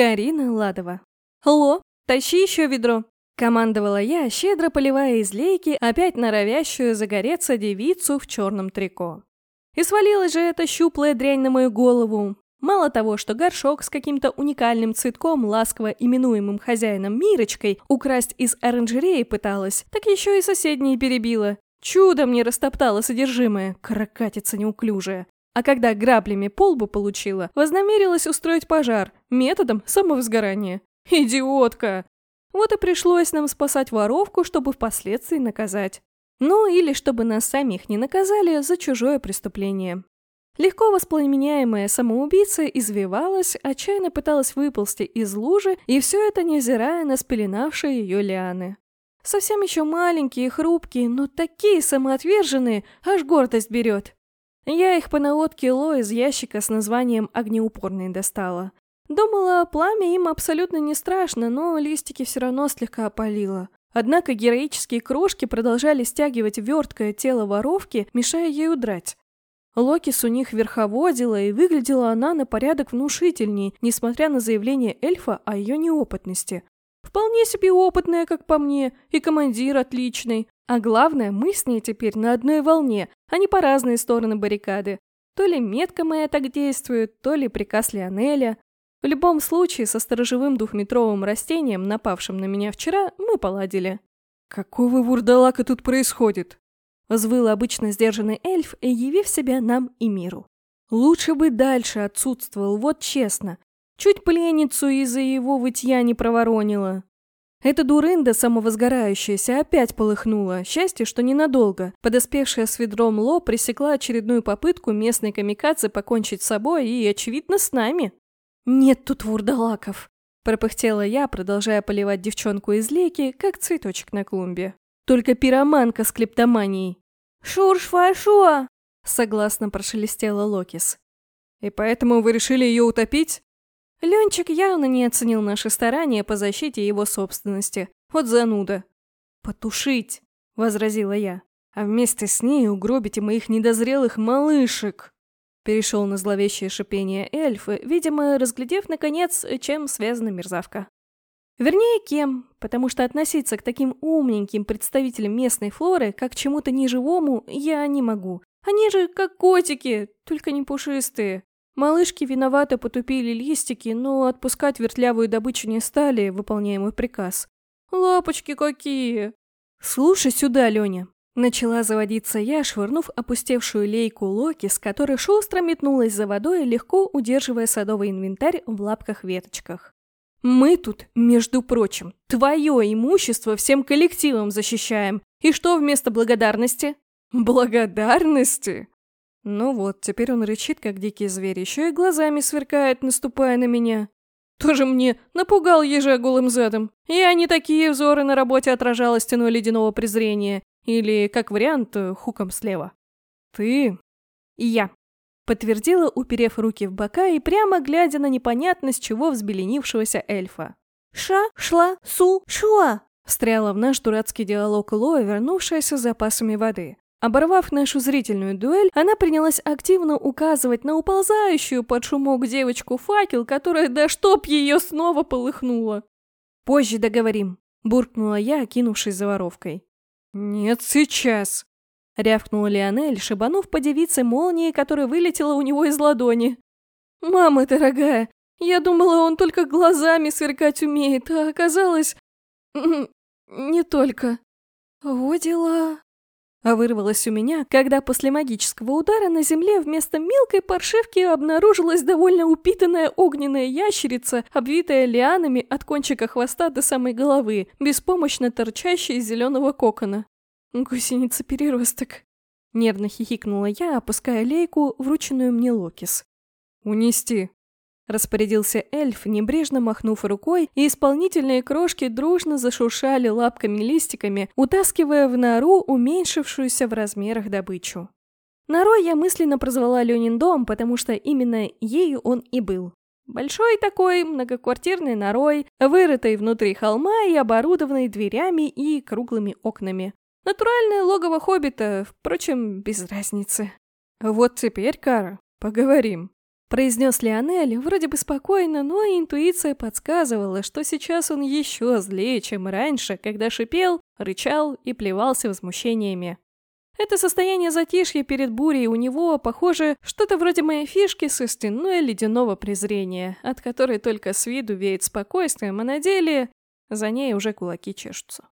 Карина Ладова. «Ло, тащи еще ведро!» Командовала я, щедро поливая из лейки опять норовящую загореться девицу в черном трико. И свалилась же эта щуплая дрянь на мою голову. Мало того, что горшок с каким-то уникальным цветком, ласково именуемым хозяином Мирочкой, украсть из оранжереи пыталась, так еще и соседние перебила. Чудом не растоптала содержимое, каракатица неуклюжая. А когда граблями полбу получила, вознамерилась устроить пожар методом самовозгорания. Идиотка! Вот и пришлось нам спасать воровку, чтобы впоследствии наказать. Ну или чтобы нас самих не наказали за чужое преступление. Легко воспламеняемая самоубийца извивалась, отчаянно пыталась выползти из лужи, и все это невзирая на спеленавшие ее лианы. Совсем еще маленькие хрупкие, но такие самоотверженные, аж гордость берет. Я их по наводке Ло из ящика с названием «Огнеупорный» достала. Думала, пламя им абсолютно не страшно, но листики все равно слегка опалило. Однако героические крошки продолжали стягивать верткое тело воровки, мешая ей удрать. Локис у них верховодила, и выглядела она на порядок внушительней, несмотря на заявление эльфа о ее неопытности. Вполне себе опытная, как по мне, и командир отличный. А главное, мы с ней теперь на одной волне, а не по разные стороны баррикады. То ли метка моя так действует, то ли приказ Лионеля. В любом случае, со сторожевым двухметровым растением, напавшим на меня вчера, мы поладили. «Какого вурдалака тут происходит?» Взвыл обычно сдержанный эльф, явив себя нам и миру. Лучше бы дальше отсутствовал, вот честно. Чуть пленницу из-за его вытья не проворонила. Эта дурында самовозгорающаяся опять полыхнула. Счастье, что ненадолго. Подоспевшая с ведром Ло пресекла очередную попытку местной камикадзе покончить с собой и, очевидно, с нами. «Нет тут вурдалаков!» Пропыхтела я, продолжая поливать девчонку из лейки, как цветочек на клумбе. Только пироманка с клептоманией. «Шур-шва-шуа!» Согласно прошелестела Локис. «И поэтому вы решили ее утопить?» Ленчик явно не оценил наши старания по защите его собственности. Вот зануда. «Потушить!» — возразила я. «А вместе с ней угробите моих недозрелых малышек!» Перешел на зловещее шипение эльфы, видимо, разглядев, наконец, чем связана мерзавка. Вернее, кем, потому что относиться к таким умненьким представителям местной флоры, как к чему-то неживому, я не могу. Они же как котики, только не пушистые. Малышки виновато потупили листики, но отпускать вертлявую добычу не стали, выполняя мой приказ. Лапочки какие! Слушай сюда, Леня. Начала заводиться я, швырнув опустевшую лейку Локи, с которой шустро метнулась за водой, легко удерживая садовый инвентарь в лапках-веточках. «Мы тут, между прочим, твое имущество всем коллективом защищаем. И что вместо благодарности?» «Благодарности?» Ну вот, теперь он рычит, как дикий зверь, еще и глазами сверкает, наступая на меня. Тоже мне напугал ежа голым задом. Я не такие взоры на работе отражала стеной ледяного презрения. Или, как вариант, хуком слева. Ты и я. Подтвердила, уперев руки в бока и прямо глядя на непонятность чего взбеленившегося эльфа. «Ша, шла, су, шуа!» Встряла в наш дурацкий диалог Лоа, вернувшаяся с запасами воды. Оборвав нашу зрительную дуэль, она принялась активно указывать на уползающую под шумок девочку факел, которая да чтоб ее снова полыхнула. «Позже договорим», — буркнула я, кинувшись за воровкой. «Нет, сейчас!» — рявкнул Лионель, шибанув по девице молнии, которая вылетела у него из ладони. «Мама дорогая, я думала, он только глазами сверкать умеет, а оказалось... не только. Во дела...» А вырвалось у меня, когда после магического удара на земле вместо мелкой паршивки обнаружилась довольно упитанная огненная ящерица, обвитая лианами от кончика хвоста до самой головы, беспомощно торчащая из зеленого кокона. Гусеница-переросток. Нервно хихикнула я, опуская лейку, врученную мне Локис. «Унести», Распорядился эльф, небрежно махнув рукой, и исполнительные крошки дружно зашуршали лапками-листиками, утаскивая в нору уменьшившуюся в размерах добычу. Норой я мысленно прозвала Ленин дом, потому что именно ею он и был. Большой такой, многоквартирный норой, вырытой внутри холма и оборудованной дверями и круглыми окнами. Натуральное логово хоббита, впрочем, без разницы. Вот теперь, Кара, поговорим. Произнес Лионель, вроде бы спокойно, но интуиция подсказывала, что сейчас он еще злее, чем раньше, когда шипел, рычал и плевался возмущениями. Это состояние затишья перед бурей у него, похоже, что-то вроде моей фишки со стеной ледяного презрения, от которой только с виду веет спокойствием, а на деле за ней уже кулаки чешутся.